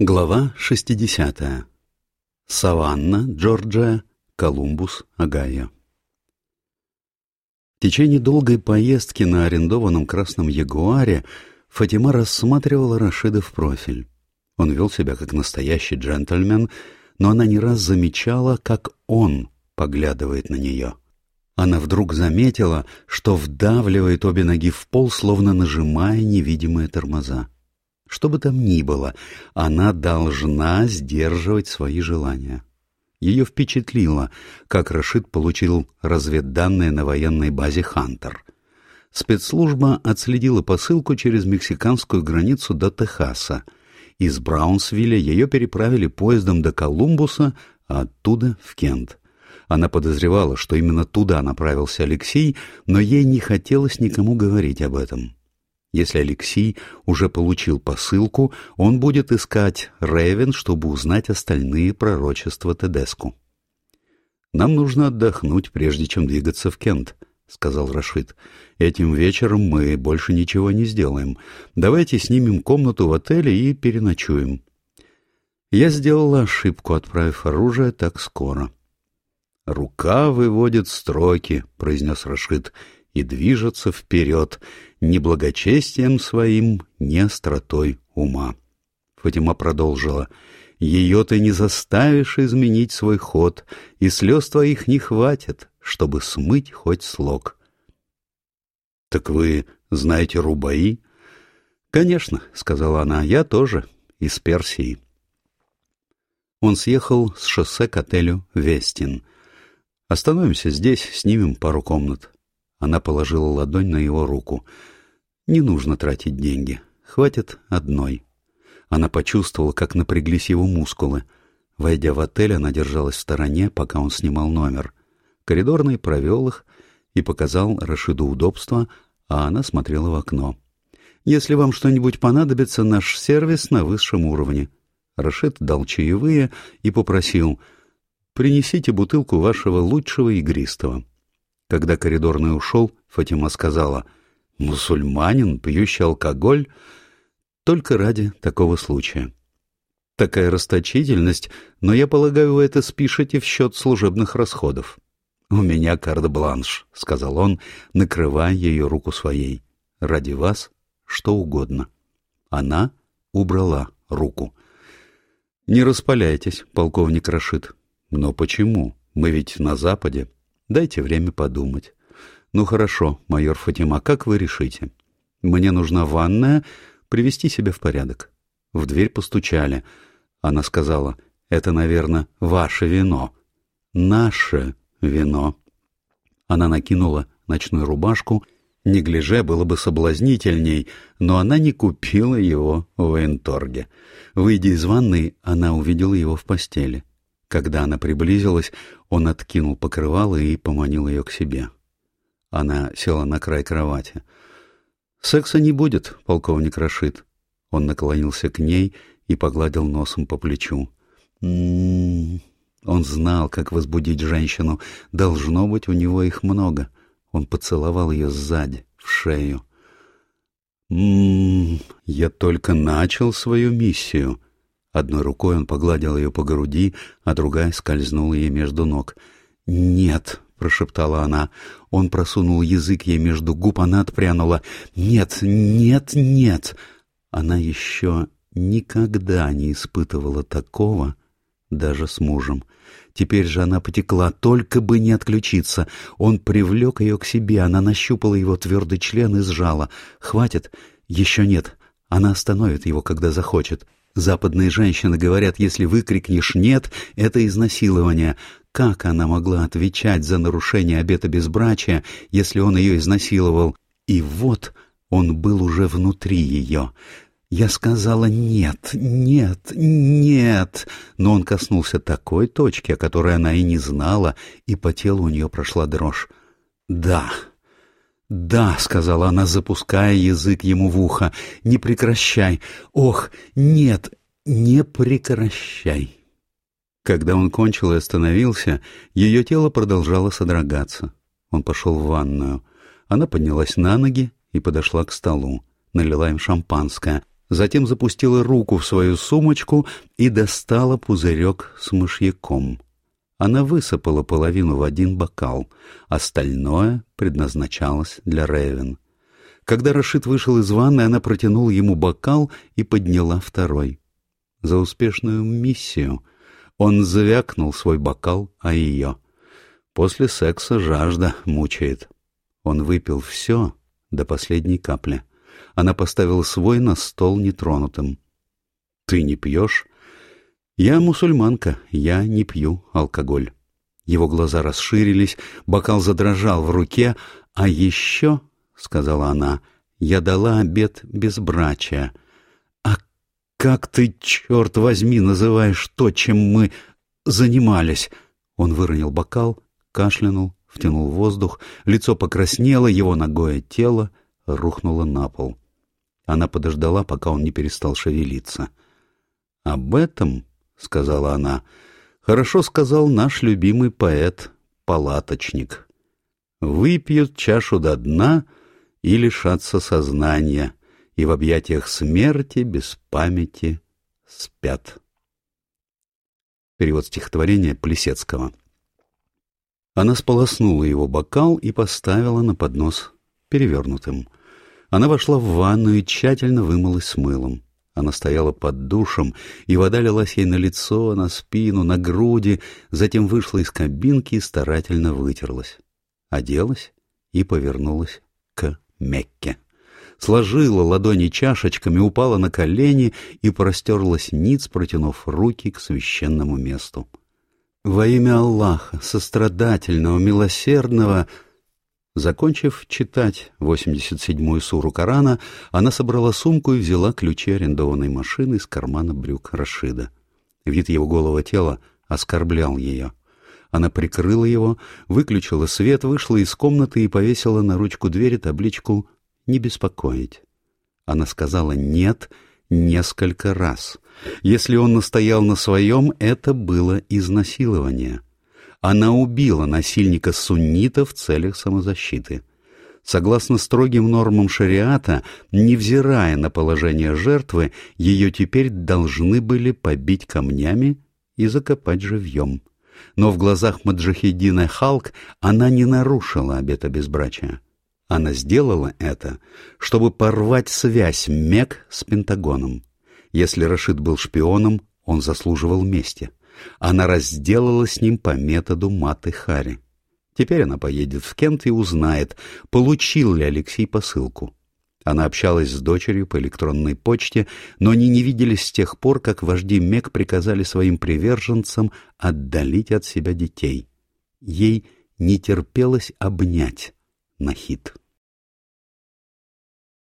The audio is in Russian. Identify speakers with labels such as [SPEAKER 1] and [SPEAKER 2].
[SPEAKER 1] Глава 60. Саванна, Джорджия, Колумбус, Огайо. В течение долгой поездки на арендованном красном Ягуаре Фатима рассматривала Рашида в профиль. Он вел себя как настоящий джентльмен, но она не раз замечала, как он поглядывает на нее. Она вдруг заметила, что вдавливает обе ноги в пол, словно нажимая невидимые тормоза. Что бы там ни было, она должна сдерживать свои желания. Ее впечатлило, как Рашид получил разведданные на военной базе «Хантер». Спецслужба отследила посылку через мексиканскую границу до Техаса. Из Браунсвилля ее переправили поездом до Колумбуса, а оттуда в Кент. Она подозревала, что именно туда направился Алексей, но ей не хотелось никому говорить об этом. Если Алексей уже получил посылку, он будет искать Ревен, чтобы узнать остальные пророчества Тедеску. «Нам нужно отдохнуть, прежде чем двигаться в Кент», — сказал Рашид. «Этим вечером мы больше ничего не сделаем. Давайте снимем комнату в отеле и переночуем». Я сделала ошибку, отправив оружие так скоро. «Рука выводит строки», — произнес Рашид, — «и движется вперед ни благочестием своим, ни остротой ума. Фатима продолжила. «Ее ты не заставишь изменить свой ход, и слез твоих не хватит, чтобы смыть хоть слог». «Так вы знаете Рубаи?» «Конечно», — сказала она, — «я тоже из Персии». Он съехал с шоссе к отелю «Вестин». «Остановимся здесь, снимем пару комнат». Она положила ладонь на его руку — не нужно тратить деньги. Хватит одной. Она почувствовала, как напряглись его мускулы. Войдя в отель, она держалась в стороне, пока он снимал номер. Коридорный провел их и показал Рашиду удобства, а она смотрела в окно. «Если вам что-нибудь понадобится, наш сервис на высшем уровне». Рашид дал чаевые и попросил «Принесите бутылку вашего лучшего игристого». Когда коридорный ушел, Фатима сказала — Мусульманин, пьющий алкоголь, только ради такого случая. Такая расточительность, но я полагаю, вы это спишете в счет служебных расходов. «У меня карт-бланш», — сказал он, накрывая ее руку своей. «Ради вас что угодно». Она убрала руку. «Не распаляйтесь, полковник Рашид». «Но почему? Мы ведь на Западе. Дайте время подумать». «Ну хорошо, майор Фатима, как вы решите? Мне нужна ванная, привести себя в порядок». В дверь постучали. Она сказала, «Это, наверное, ваше вино». «Наше вино». Она накинула ночную рубашку. Неглиже было бы соблазнительней, но она не купила его в военторге. Выйдя из ванной, она увидела его в постели. Когда она приблизилась, он откинул покрывало и поманил ее к себе. Она села на край кровати. «Секса не будет, полковник Рашид». Он наклонился к ней и погладил носом по плечу. «М -м -м. Он знал, как возбудить женщину. Должно быть, у него их много. Он поцеловал ее сзади, в шею. «М-м, я только начал свою миссию». Одной рукой он погладил ее по груди, а другая скользнула ей между ног. «Нет», — прошептала она. Он просунул язык ей между губ, она отпрянула. «Нет, нет, нет!» Она еще никогда не испытывала такого, даже с мужем. Теперь же она потекла, только бы не отключиться. Он привлек ее к себе, она нащупала его твердый член и сжала. «Хватит? Еще нет. Она остановит его, когда захочет». Западные женщины говорят, если выкрикнешь «нет», это изнасилование. Как она могла отвечать за нарушение обета безбрачия, если он ее изнасиловал? И вот он был уже внутри ее. Я сказала «нет, нет, нет», но он коснулся такой точки, о которой она и не знала, и по телу у нее прошла дрожь. «Да». «Да», — сказала она, запуская язык ему в ухо, — «не прекращай! Ох, нет, не прекращай!» Когда он кончил и остановился, ее тело продолжало содрогаться. Он пошел в ванную. Она поднялась на ноги и подошла к столу. Налила им шампанское. затем запустила руку в свою сумочку и достала пузырек с мышьяком. Она высыпала половину в один бокал, остальное предназначалось для Ревен. Когда Рашид вышел из ванны, она протянула ему бокал и подняла второй. За успешную миссию он звякнул свой бокал о ее. После секса жажда мучает. Он выпил все до последней капли. Она поставила свой на стол нетронутым. «Ты не пьешь?» «Я мусульманка, я не пью алкоголь». Его глаза расширились, бокал задрожал в руке, а еще — сказала она, — «я дала обед безбрачия». «А как ты, черт возьми, называешь то, чем мы занимались?» Он выронил бокал, кашлянул, втянул воздух, лицо покраснело, его ногое тело рухнуло на пол. Она подождала, пока он не перестал шевелиться. «Об этом, — сказала она, — хорошо сказал наш любимый поэт, палаточник. Выпьют чашу до дна — и лишатся сознания, и в объятиях смерти без памяти спят. Перевод стихотворения Плесецкого. Она сполоснула его бокал и поставила на поднос перевернутым. Она вошла в ванну и тщательно вымылась с мылом. Она стояла под душем, и вода лилась ей на лицо, на спину, на груди, затем вышла из кабинки и старательно вытерлась. Оделась и повернулась к Мекке. Сложила ладони чашечками, упала на колени и простерлась ниц, протянув руки к священному месту. «Во имя Аллаха, сострадательного, милосердного...» Закончив читать 87-ю суру Корана, она собрала сумку и взяла ключи арендованной машины из кармана брюк Рашида. Вид его голого тела оскорблял ее. Она прикрыла его, выключила свет, вышла из комнаты и повесила на ручку двери табличку «Не беспокоить». Она сказала «нет» несколько раз. Если он настоял на своем, это было изнасилование. Она убила насильника суннита в целях самозащиты. Согласно строгим нормам шариата, невзирая на положение жертвы, ее теперь должны были побить камнями и закопать живьем но в глазах Маджахедина Халк она не нарушила обета безбрачия. Она сделала это, чтобы порвать связь МЕК с Пентагоном. Если Рашид был шпионом, он заслуживал мести. Она разделала с ним по методу Маты Хари. Теперь она поедет в Кент и узнает, получил ли Алексей посылку. Она общалась с дочерью по электронной почте, но они не виделись с тех пор, как вожди МЕК приказали своим приверженцам отдалить от себя детей. Ей не терпелось обнять Нахид.